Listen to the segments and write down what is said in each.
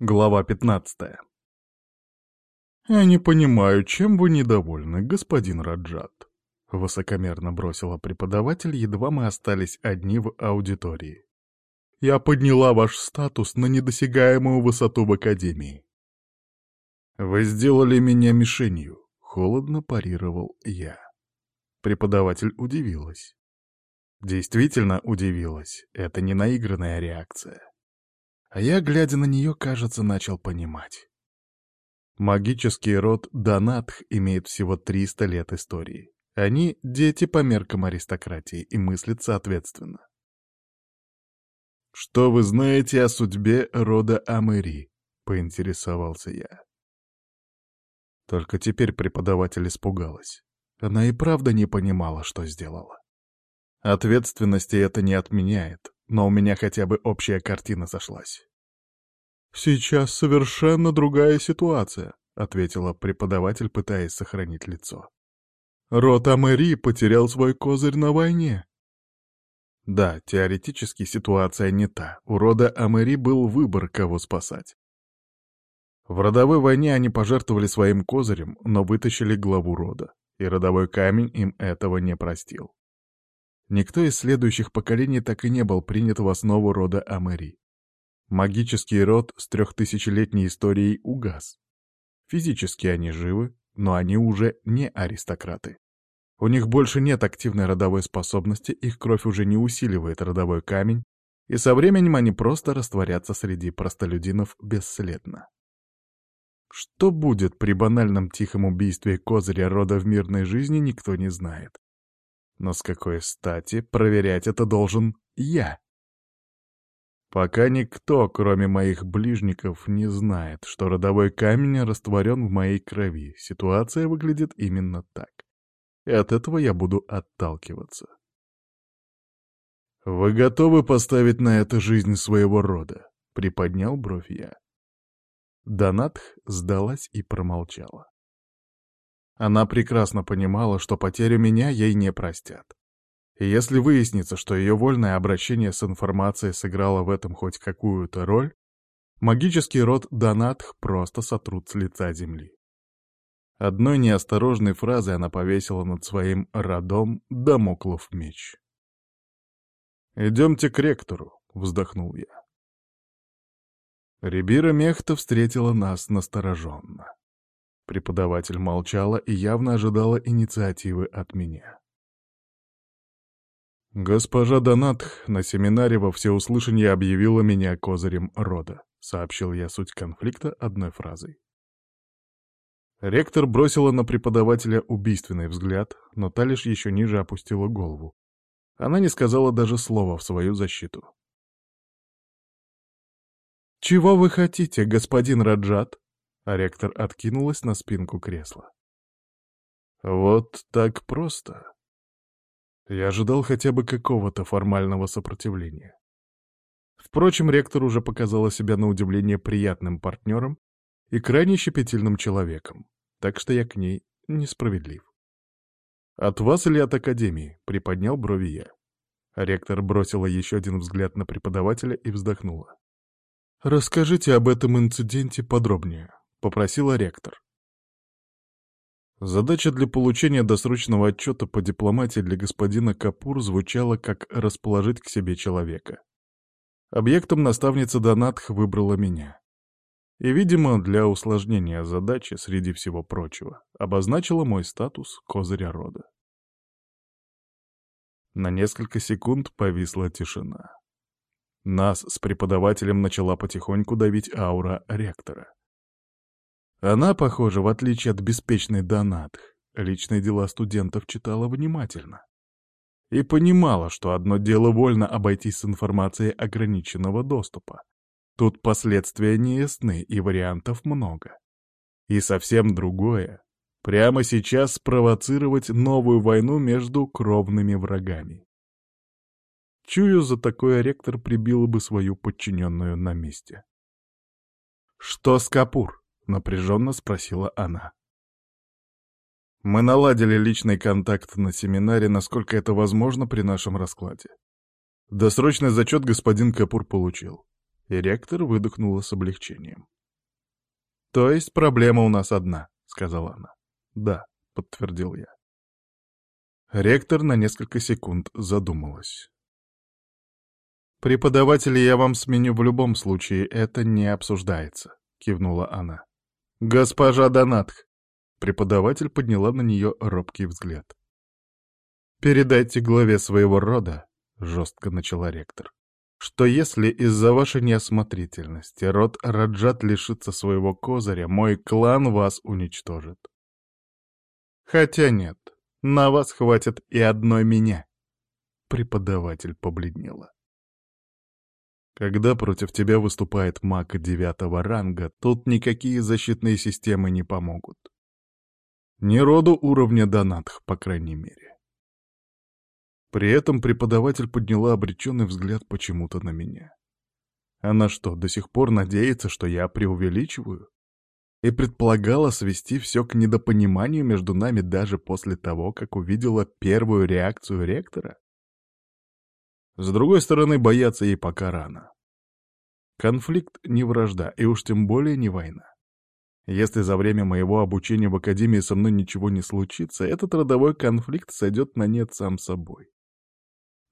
Глава 15 «Я не понимаю, чем вы недовольны, господин Раджат?» — высокомерно бросила преподаватель, едва мы остались одни в аудитории. «Я подняла ваш статус на недосягаемую высоту в Академии». «Вы сделали меня мишенью», — холодно парировал я. Преподаватель удивилась. Действительно удивилась, это не наигранная реакция. А я, глядя на нее, кажется, начал понимать. Магический род Донатх имеет всего 300 лет истории. Они — дети по меркам аристократии и мыслят соответственно. «Что вы знаете о судьбе рода Амери?» — поинтересовался я. Только теперь преподаватель испугалась. Она и правда не понимала, что сделала. Ответственности это не отменяет, но у меня хотя бы общая картина сошлась. «Сейчас совершенно другая ситуация», — ответила преподаватель, пытаясь сохранить лицо. «Рот Амери потерял свой козырь на войне». Да, теоретически ситуация не та. У рода Амери был выбор, кого спасать. В родовой войне они пожертвовали своим козырем, но вытащили главу рода, и родовой камень им этого не простил. Никто из следующих поколений так и не был принят в основу рода Амери. Магический род с трехтысячелетней историей угас. Физически они живы, но они уже не аристократы. У них больше нет активной родовой способности, их кровь уже не усиливает родовой камень, и со временем они просто растворятся среди простолюдинов бесследно. Что будет при банальном тихом убийстве козыря рода в мирной жизни, никто не знает. Но с какой стати проверять это должен я? Пока никто, кроме моих ближников, не знает, что родовой камень растворен в моей крови, ситуация выглядит именно так. И от этого я буду отталкиваться. «Вы готовы поставить на это жизнь своего рода?» — приподнял бровь я. Донатх сдалась и промолчала. Она прекрасно понимала, что потерю меня ей не простят. И если выяснится, что ее вольное обращение с информацией сыграло в этом хоть какую-то роль, магический род Донатх просто сотрут с лица земли. Одной неосторожной фразой она повесила над своим родом домоклов меч. «Идемте к ректору», — вздохнул я. Рибира Мехта встретила нас настороженно. Преподаватель молчала и явно ожидала инициативы от меня. «Госпожа Донатх на семинаре во всеуслышание объявила меня козырем рода», — сообщил я суть конфликта одной фразой. Ректор бросила на преподавателя убийственный взгляд, но та лишь еще ниже опустила голову. Она не сказала даже слова в свою защиту. «Чего вы хотите, господин Раджат?» А ректор откинулась на спинку кресла. Вот так просто. Я ожидал хотя бы какого-то формального сопротивления. Впрочем, ректор уже показала себя на удивление приятным партнером и крайне щепетильным человеком, так что я к ней несправедлив. «От вас или от Академии?» — приподнял брови я. Ректор бросила еще один взгляд на преподавателя и вздохнула. «Расскажите об этом инциденте подробнее». — попросила ректор. Задача для получения досрочного отчета по дипломатии для господина Капур звучала как «расположить к себе человека». Объектом наставница Донатх выбрала меня. И, видимо, для усложнения задачи, среди всего прочего, обозначила мой статус козыря рода. На несколько секунд повисла тишина. Нас с преподавателем начала потихоньку давить аура ректора. Она, похоже, в отличие от беспечной Донатх, личные дела студентов читала внимательно. И понимала, что одно дело вольно обойтись с информацией ограниченного доступа. Тут последствия неясны и вариантов много. И совсем другое — прямо сейчас спровоцировать новую войну между кровными врагами. Чую, за такое ректор прибила бы свою подчиненную на месте. «Что с Капур?» — напряженно спросила она. Мы наладили личный контакт на семинаре, насколько это возможно при нашем раскладе. Досрочный зачет господин Капур получил. И ректор выдохнула с облегчением. «То есть проблема у нас одна», — сказала она. «Да», — подтвердил я. Ректор на несколько секунд задумалась. «Преподавателя я вам сменю в любом случае, это не обсуждается», — кивнула она. «Госпожа Донатх!» Преподаватель подняла на нее робкий взгляд. «Передайте главе своего рода», — жестко начала ректор, «что если из-за вашей неосмотрительности род Раджат лишится своего козыря, мой клан вас уничтожит. Хотя нет, на вас хватит и одной меня». Преподаватель побледнела. Когда против тебя выступает маг девятого ранга, тут никакие защитные системы не помогут. Не роду уровня донатх, по крайней мере. При этом преподаватель подняла обреченный взгляд почему-то на меня. Она что, до сих пор надеется, что я преувеличиваю? И предполагала свести все к недопониманию между нами даже после того, как увидела первую реакцию ректора? С другой стороны, бояться ей пока рано. Конфликт не вражда, и уж тем более не война. Если за время моего обучения в Академии со мной ничего не случится, этот родовой конфликт сойдет на нет сам собой.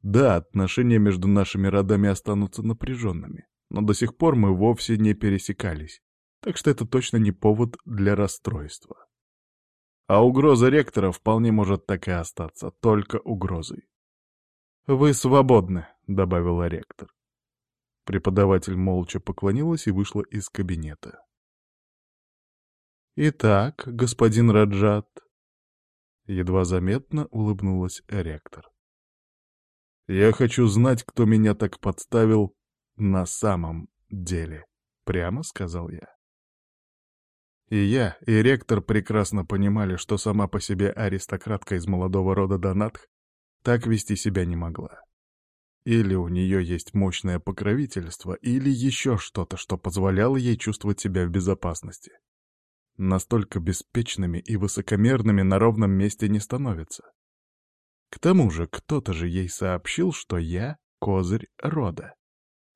Да, отношения между нашими родами останутся напряженными, но до сих пор мы вовсе не пересекались, так что это точно не повод для расстройства. А угроза ректора вполне может так и остаться, только угрозой. «Вы свободны», — добавила ректор. Преподаватель молча поклонилась и вышла из кабинета. «Итак, господин Раджат...» Едва заметно улыбнулась ректор. «Я хочу знать, кто меня так подставил на самом деле», — прямо сказал я. И я, и ректор прекрасно понимали, что сама по себе аристократка из молодого рода Донатх так вести себя не могла. Или у нее есть мощное покровительство, или еще что-то, что позволяло ей чувствовать себя в безопасности. Настолько беспечными и высокомерными на ровном месте не становятся. К тому же кто-то же ей сообщил, что я — козырь рода.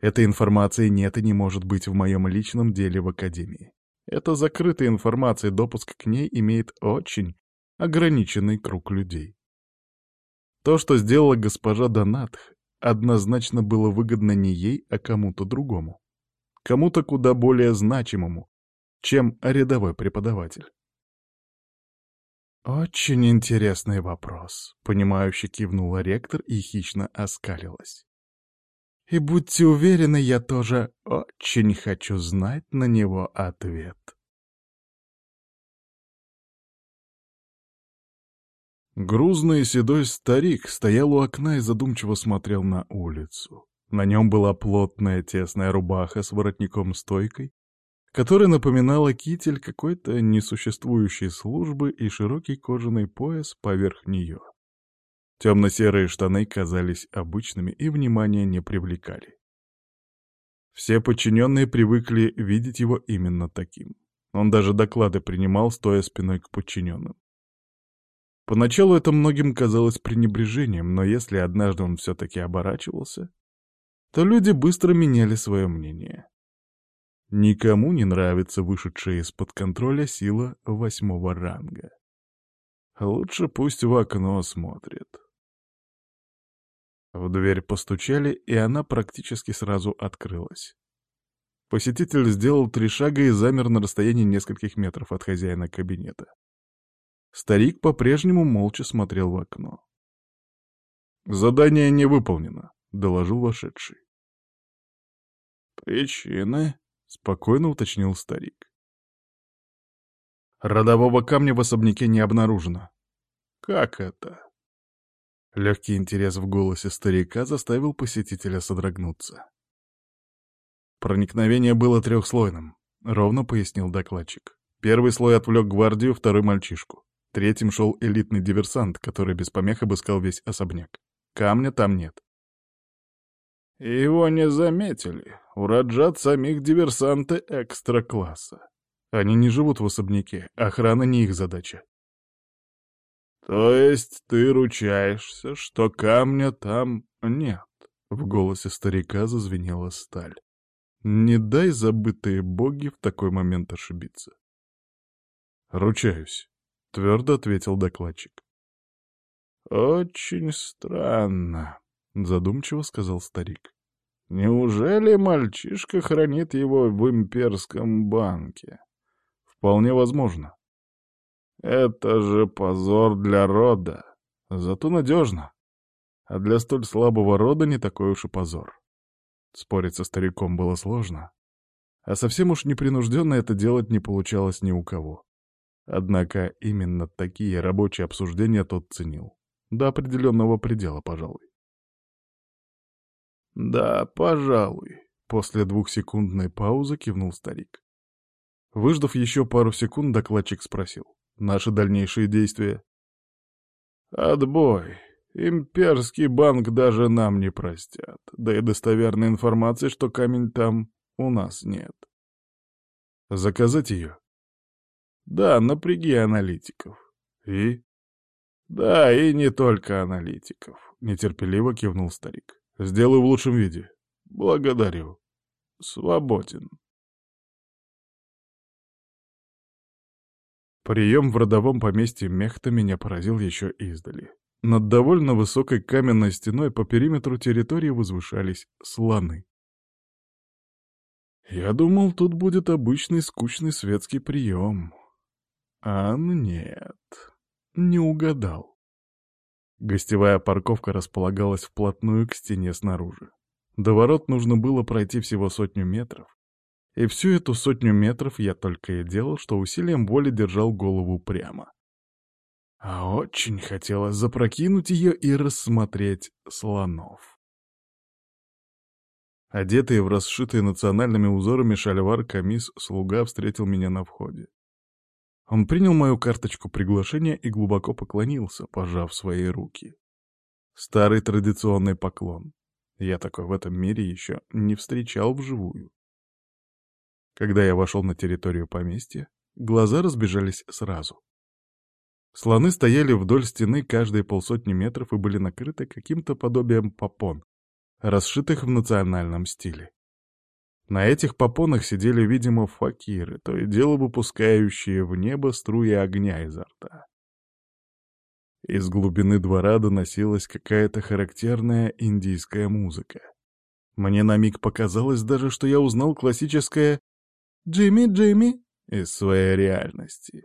Этой информации нет и не может быть в моем личном деле в Академии. Это закрытая информация, допуск к ней имеет очень ограниченный круг людей. То, что сделала госпожа Донатх, однозначно было выгодно не ей, а кому-то другому. Кому-то куда более значимому, чем рядовой преподаватель. «Очень интересный вопрос», — понимающе кивнула ректор и хищно оскалилась. «И будьте уверены, я тоже очень хочу знать на него ответ». Грузный седой старик стоял у окна и задумчиво смотрел на улицу. На нем была плотная тесная рубаха с воротником-стойкой, которая напоминала китель какой-то несуществующей службы и широкий кожаный пояс поверх нее. Темно-серые штаны казались обычными и внимания не привлекали. Все подчиненные привыкли видеть его именно таким. Он даже доклады принимал, стоя спиной к подчиненным. Поначалу это многим казалось пренебрежением, но если однажды он все-таки оборачивался, то люди быстро меняли свое мнение. Никому не нравится вышедшая из-под контроля сила восьмого ранга. Лучше пусть в окно смотрит. В дверь постучали, и она практически сразу открылась. Посетитель сделал три шага и замер на расстоянии нескольких метров от хозяина кабинета. Старик по-прежнему молча смотрел в окно. «Задание не выполнено», — доложил вошедший. «Причины?» — спокойно уточнил старик. «Родового камня в особняке не обнаружено». «Как это?» Легкий интерес в голосе старика заставил посетителя содрогнуться. Проникновение было трехслойным, — ровно пояснил докладчик. Первый слой отвлек гвардию, второй — мальчишку. Третьим шел элитный диверсант, который без помех обыскал весь особняк. Камня там нет. Его не заметили. У Раджат самих диверсанты экстра-класса. Они не живут в особняке, охрана не их задача. То есть ты ручаешься, что камня там нет? В голосе старика зазвенела сталь. Не дай забытые боги в такой момент ошибиться. «Ручаюсь», — твердо ответил докладчик. «Очень странно», — задумчиво сказал старик. «Неужели мальчишка хранит его в имперском банке?» «Вполне возможно». «Это же позор для рода. Зато надежно. А для столь слабого рода не такой уж и позор». Спорить со стариком было сложно. А совсем уж непринужденно это делать не получалось ни у кого. Однако именно такие рабочие обсуждения тот ценил. До определенного предела, пожалуй. «Да, пожалуй», — после двухсекундной паузы кивнул старик. Выждав еще пару секунд, докладчик спросил. «Наши дальнейшие действия?» «Отбой. Имперский банк даже нам не простят. Да и достоверной информации, что камень там, у нас нет». «Заказать ее?» «Да, напряги аналитиков». «И?» «Да, и не только аналитиков», — нетерпеливо кивнул старик. «Сделаю в лучшем виде». «Благодарю. Свободен». Прием в родовом поместье Мехта меня поразил еще издали. Над довольно высокой каменной стеной по периметру территории возвышались слоны. Я думал, тут будет обычный скучный светский прием. А нет не угадал. Гостевая парковка располагалась вплотную к стене снаружи. До ворот нужно было пройти всего сотню метров. И всю эту сотню метров я только и делал, что усилием воли держал голову прямо. А очень хотелось запрокинуть ее и рассмотреть слонов. Одетый в расшитые национальными узорами шальвар камис слуга встретил меня на входе. Он принял мою карточку приглашения и глубоко поклонился, пожав свои руки. Старый традиционный поклон. Я такой в этом мире еще не встречал вживую. Когда я вошел на территорию поместья, глаза разбежались сразу. Слоны стояли вдоль стены каждые полсотни метров и были накрыты каким-то подобием попон, расшитых в национальном стиле. На этих попонах сидели, видимо, факиры, то и дело выпускающие в небо струи огня изо рта. Из глубины двора доносилась какая-то характерная индийская музыка. Мне на миг показалось даже, что я узнал классическое «Джимми, Джимми» из своей реальности.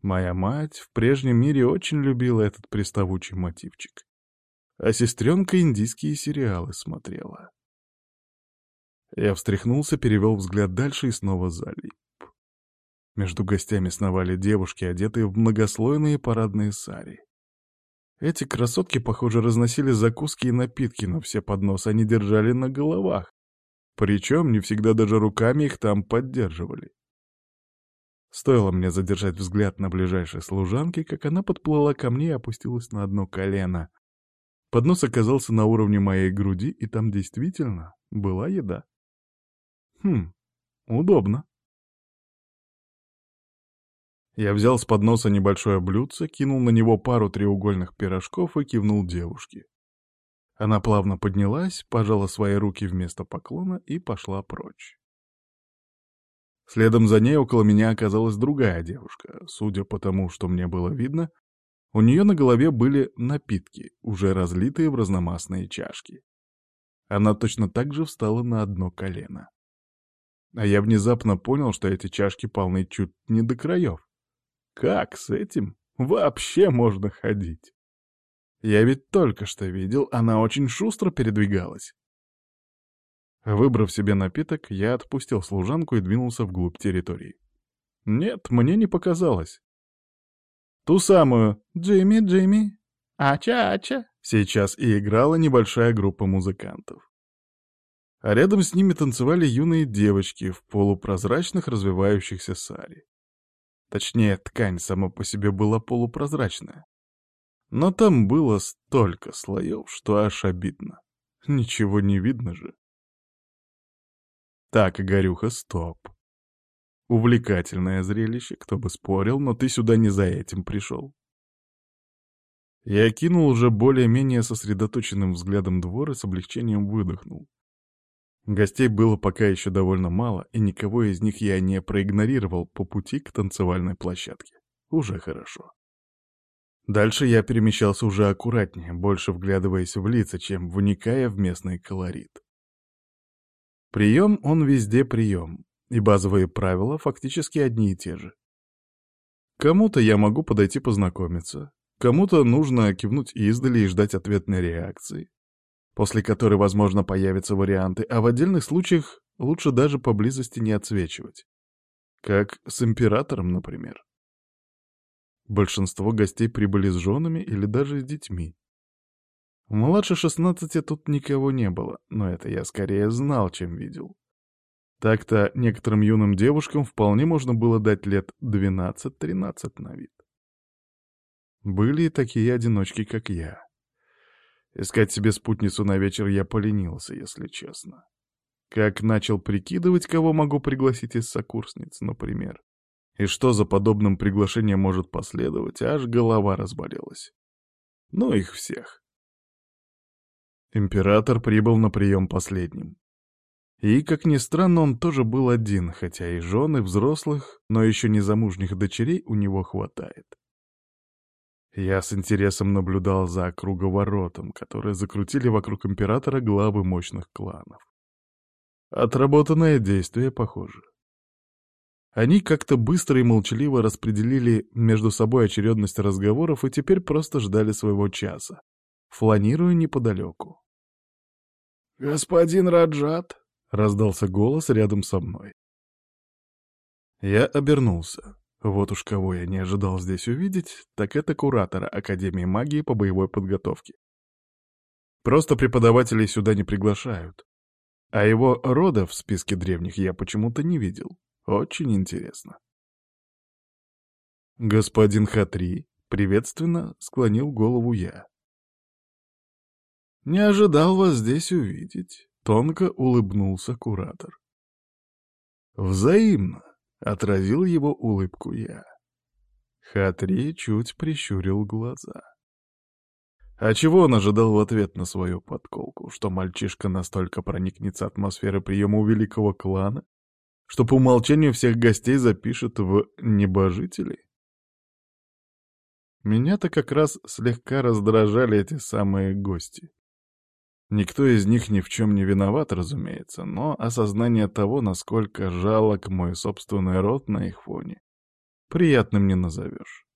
Моя мать в прежнем мире очень любила этот приставучий мотивчик. А сестренка индийские сериалы смотрела. Я встряхнулся, перевел взгляд дальше и снова залип. Между гостями сновали девушки, одетые в многослойные парадные сари. Эти красотки, похоже, разносили закуски и напитки, но все подносы они держали на головах. Причем не всегда даже руками их там поддерживали. Стоило мне задержать взгляд на ближайшей служанке, как она подплыла ко мне и опустилась на одно колено. Поднос оказался на уровне моей груди, и там действительно была еда. Хм, удобно. Я взял с подноса небольшое блюдце, кинул на него пару треугольных пирожков и кивнул девушке. Она плавно поднялась, пожала свои руки вместо поклона и пошла прочь. Следом за ней около меня оказалась другая девушка. Судя по тому, что мне было видно, у нее на голове были напитки, уже разлитые в разномастные чашки. Она точно так же встала на одно колено. А я внезапно понял, что эти чашки полны чуть не до краев. Как с этим вообще можно ходить? Я ведь только что видел, она очень шустро передвигалась. Выбрав себе напиток, я отпустил служанку и двинулся вглубь территории. Нет, мне не показалось. Ту самую «Джимми, Джимми, ача-ача» сейчас и играла небольшая группа музыкантов а рядом с ними танцевали юные девочки в полупрозрачных развивающихся сари. Точнее, ткань сама по себе была полупрозрачная. Но там было столько слоев, что аж обидно. Ничего не видно же. Так, Игорюха, стоп. Увлекательное зрелище, кто бы спорил, но ты сюда не за этим пришел. Я кинул уже более-менее сосредоточенным взглядом двор и с облегчением выдохнул. Гостей было пока еще довольно мало, и никого из них я не проигнорировал по пути к танцевальной площадке. Уже хорошо. Дальше я перемещался уже аккуратнее, больше вглядываясь в лица, чем вникая в местный колорит. Прием он везде прием, и базовые правила фактически одни и те же. Кому-то я могу подойти познакомиться, кому-то нужно кивнуть издали и ждать ответной реакции, после которой, возможно, появятся варианты, а в отдельных случаях лучше даже поблизости не отсвечивать. Как с императором, например. Большинство гостей прибыли с женами или даже с детьми. Младше шестнадцати тут никого не было, но это я скорее знал, чем видел. Так-то некоторым юным девушкам вполне можно было дать лет двенадцать-тринадцать на вид. Были и такие одиночки, как я. Искать себе спутницу на вечер я поленился, если честно. Как начал прикидывать, кого могу пригласить из сокурсниц, например. И что за подобным приглашением может последовать, аж голова разболелась. Ну, их всех. Император прибыл на прием последним. И, как ни странно, он тоже был один, хотя и жены взрослых, но еще не замужних дочерей у него хватает. Я с интересом наблюдал за круговоротом, которые закрутили вокруг императора главы мощных кланов. Отработанное действие, похоже. Они как-то быстро и молчаливо распределили между собой очередность разговоров и теперь просто ждали своего часа, фланируя неподалеку. «Господин Раджат!» — раздался голос рядом со мной. Я обернулся. Вот уж кого я не ожидал здесь увидеть, так это куратора Академии магии по боевой подготовке. Просто преподавателей сюда не приглашают. А его рода в списке древних я почему-то не видел. Очень интересно. Господин Хатри приветственно склонил голову я. «Не ожидал вас здесь увидеть», — тонко улыбнулся куратор. «Взаимно», — отразил его улыбку я. Хатри чуть прищурил глаза. А чего он ожидал в ответ на свою подколку? Что мальчишка настолько проникнется атмосферой приема у великого клана, что по умолчанию всех гостей запишет в небожители? Меня-то как раз слегка раздражали эти самые гости. Никто из них ни в чем не виноват, разумеется, но осознание того, насколько жалок мой собственный род на их фоне, приятным не назовешь.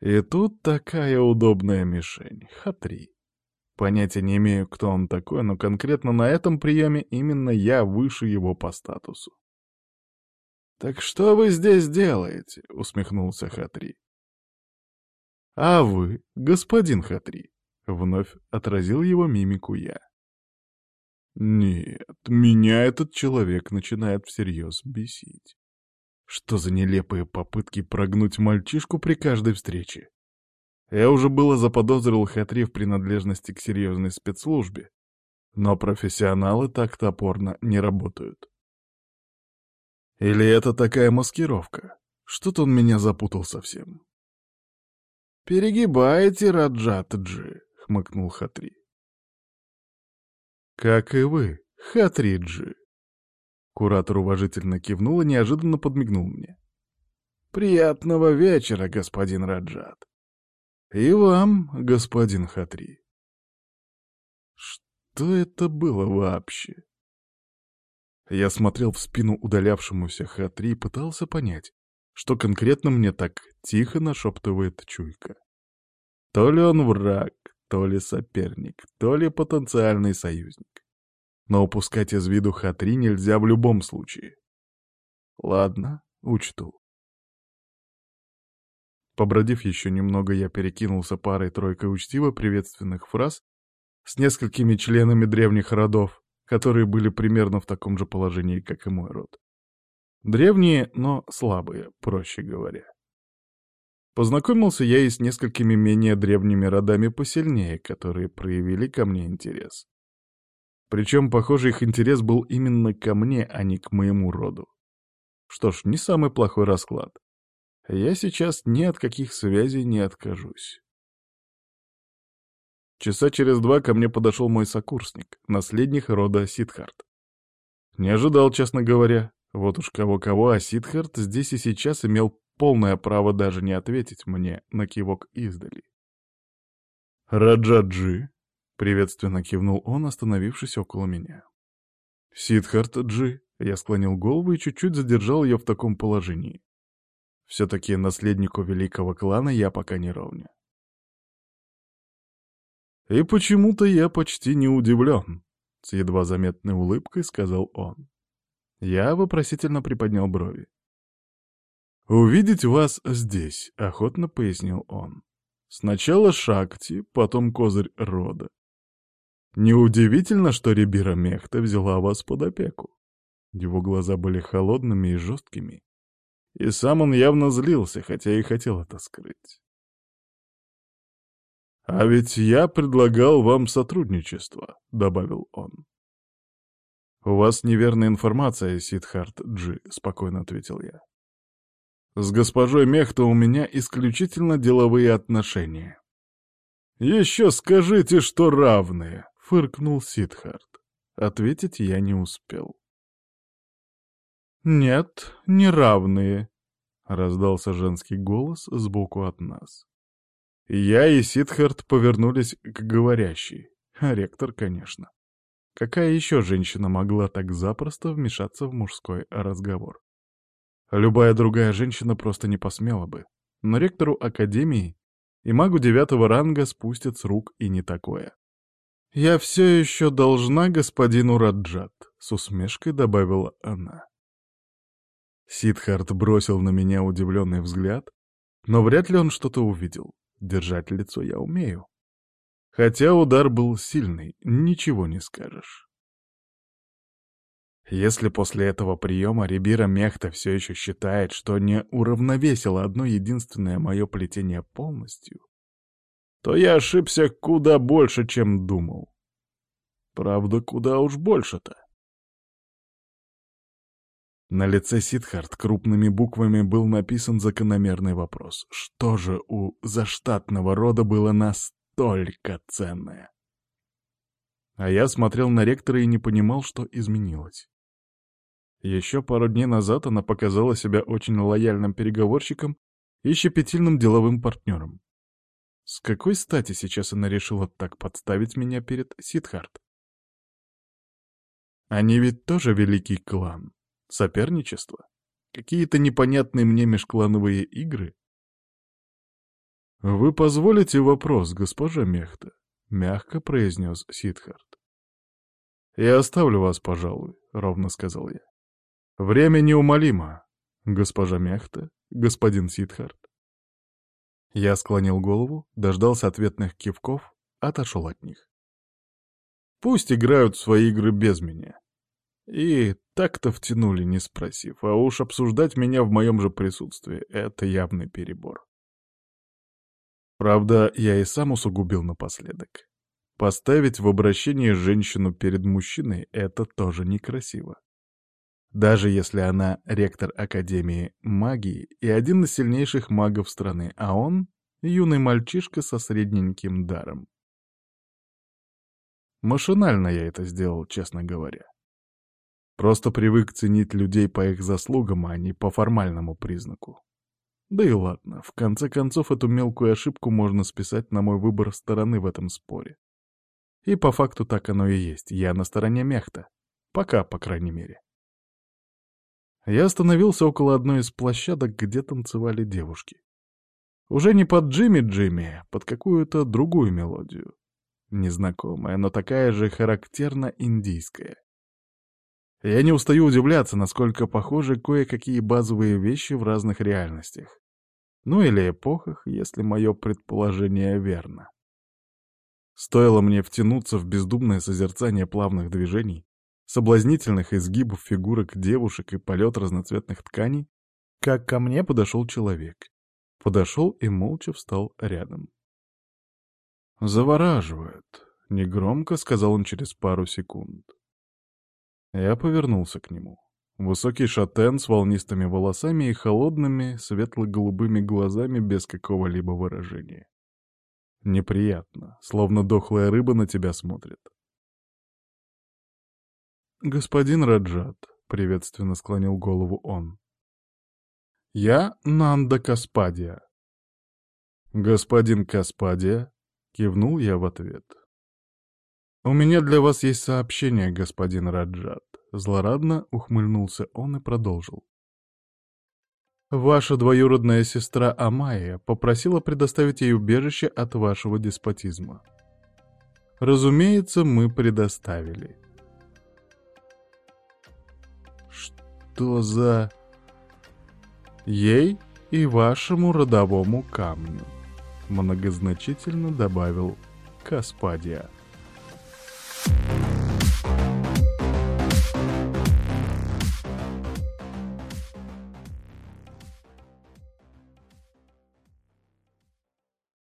И тут такая удобная мишень — Хатри. Понятия не имею, кто он такой, но конкретно на этом приеме именно я выше его по статусу. «Так что вы здесь делаете?» — усмехнулся Хатри. «А вы, господин Хатри?» — вновь отразил его мимику я. «Нет, меня этот человек начинает всерьез бесить. Что за нелепые попытки прогнуть мальчишку при каждой встрече? Я уже было заподозрил Хатри в принадлежности к серьезной спецслужбе, но профессионалы так топорно не работают. Или это такая маскировка? Что-то он меня запутал совсем. «Перегибаете, Раджат-джи», — хмыкнул Хатри. «Как и вы, Хатриджи», Куратор уважительно кивнул и неожиданно подмигнул мне. «Приятного вечера, господин Раджат!» «И вам, господин Хатри!» Что это было вообще? Я смотрел в спину удалявшемуся Хатри и пытался понять, что конкретно мне так тихо нашептывает чуйка. То ли он враг, то ли соперник, то ли потенциальный союзник но упускать из виду Хатри нельзя в любом случае. Ладно, учту. Побродив еще немного, я перекинулся парой-тройкой учтиво приветственных фраз с несколькими членами древних родов, которые были примерно в таком же положении, как и мой род. Древние, но слабые, проще говоря. Познакомился я и с несколькими менее древними родами посильнее, которые проявили ко мне интерес. Причем, похоже, их интерес был именно ко мне, а не к моему роду. Что ж, не самый плохой расклад. Я сейчас ни от каких связей не откажусь. Часа через два ко мне подошел мой сокурсник, наследник рода Сидхарт. Не ожидал, честно говоря. Вот уж кого-кого, а Сидхарт здесь и сейчас имел полное право даже не ответить мне на кивок издали. «Раджаджи», — приветственно кивнул он, остановившись около меня. «Сидхарт Джи», — я склонил голову и чуть-чуть задержал ее в таком положении. Все-таки наследнику великого клана я пока не ровня. «И почему-то я почти не удивлен», — с едва заметной улыбкой сказал он. Я вопросительно приподнял брови. «Увидеть вас здесь», — охотно пояснил он. «Сначала Шакти, потом козырь рода. Неудивительно, что Рибира Мехта взяла вас под опеку. Его глаза были холодными и жесткими, и сам он явно злился, хотя и хотел это скрыть. «А ведь я предлагал вам сотрудничество», — добавил он. «У вас неверная информация, Сидхарт Джи», — спокойно ответил я. «С госпожой Мехта у меня исключительно деловые отношения». «Еще скажите, что равные», — фыркнул Сидхарт. Ответить я не успел. «Нет, не равные», — раздался женский голос сбоку от нас. Я и Сидхарт повернулись к говорящей. А ректор, конечно. Какая еще женщина могла так запросто вмешаться в мужской разговор? Любая другая женщина просто не посмела бы. Но ректору Академии и магу девятого ранга спустят с рук и не такое. «Я все еще должна господину Раджат», — с усмешкой добавила она. Сидхарт бросил на меня удивленный взгляд, но вряд ли он что-то увидел. Держать лицо я умею. Хотя удар был сильный, ничего не скажешь. Если после этого приема Рибира Мехта все еще считает, что не уравновесило одно единственное мое плетение полностью, то я ошибся куда больше, чем думал. Правда, куда уж больше-то. На лице Сидхарт крупными буквами был написан закономерный вопрос. Что же у заштатного рода было настолько ценное? А я смотрел на ректора и не понимал, что изменилось. Еще пару дней назад она показала себя очень лояльным переговорщиком и щепетильным деловым партнером. С какой стати сейчас она решила так подставить меня перед Сидхарт? Они ведь тоже великий клан. Соперничество? Какие-то непонятные мне межклановые игры? «Вы позволите вопрос, госпожа Мехта?» — мягко произнес Сидхарт. «Я оставлю вас, пожалуй», — ровно сказал я. «Время неумолимо, госпожа Мехта, господин Сидхарт». Я склонил голову, дождался ответных кивков, отошел от них. Пусть играют свои игры без меня. И так-то втянули, не спросив, а уж обсуждать меня в моем же присутствии — это явный перебор. Правда, я и сам усугубил напоследок. Поставить в обращение женщину перед мужчиной — это тоже некрасиво. Даже если она ректор Академии магии и один из сильнейших магов страны, а он — юный мальчишка со средненьким даром. Машинально я это сделал, честно говоря. Просто привык ценить людей по их заслугам, а не по формальному признаку. Да и ладно, в конце концов эту мелкую ошибку можно списать на мой выбор стороны в этом споре. И по факту так оно и есть, я на стороне Мехта. Пока, по крайней мере. Я остановился около одной из площадок, где танцевали девушки. Уже не под Джимми-Джимми, под какую-то другую мелодию. Незнакомая, но такая же характерно индийская. Я не устаю удивляться, насколько похожи кое-какие базовые вещи в разных реальностях. Ну или эпохах, если мое предположение верно. Стоило мне втянуться в бездумное созерцание плавных движений, соблазнительных изгибов фигурок девушек и полет разноцветных тканей, как ко мне подошел человек. Подошел и молча встал рядом. «Завораживает», — негромко сказал он через пару секунд. Я повернулся к нему. Высокий шатен с волнистыми волосами и холодными, светло-голубыми глазами без какого-либо выражения. Неприятно, словно дохлая рыба на тебя смотрит. Господин Раджат», — приветственно склонил голову он. «Я Нанда Каспадия». «Господин Каспадия», — кивнул я в ответ. «У меня для вас есть сообщение, господин Раджат», — злорадно ухмыльнулся он и продолжил. «Ваша двоюродная сестра Амайя попросила предоставить ей убежище от вашего деспотизма. Разумеется, мы предоставили». что за... Ей и вашему родовому камню, многозначительно добавил Каспадия.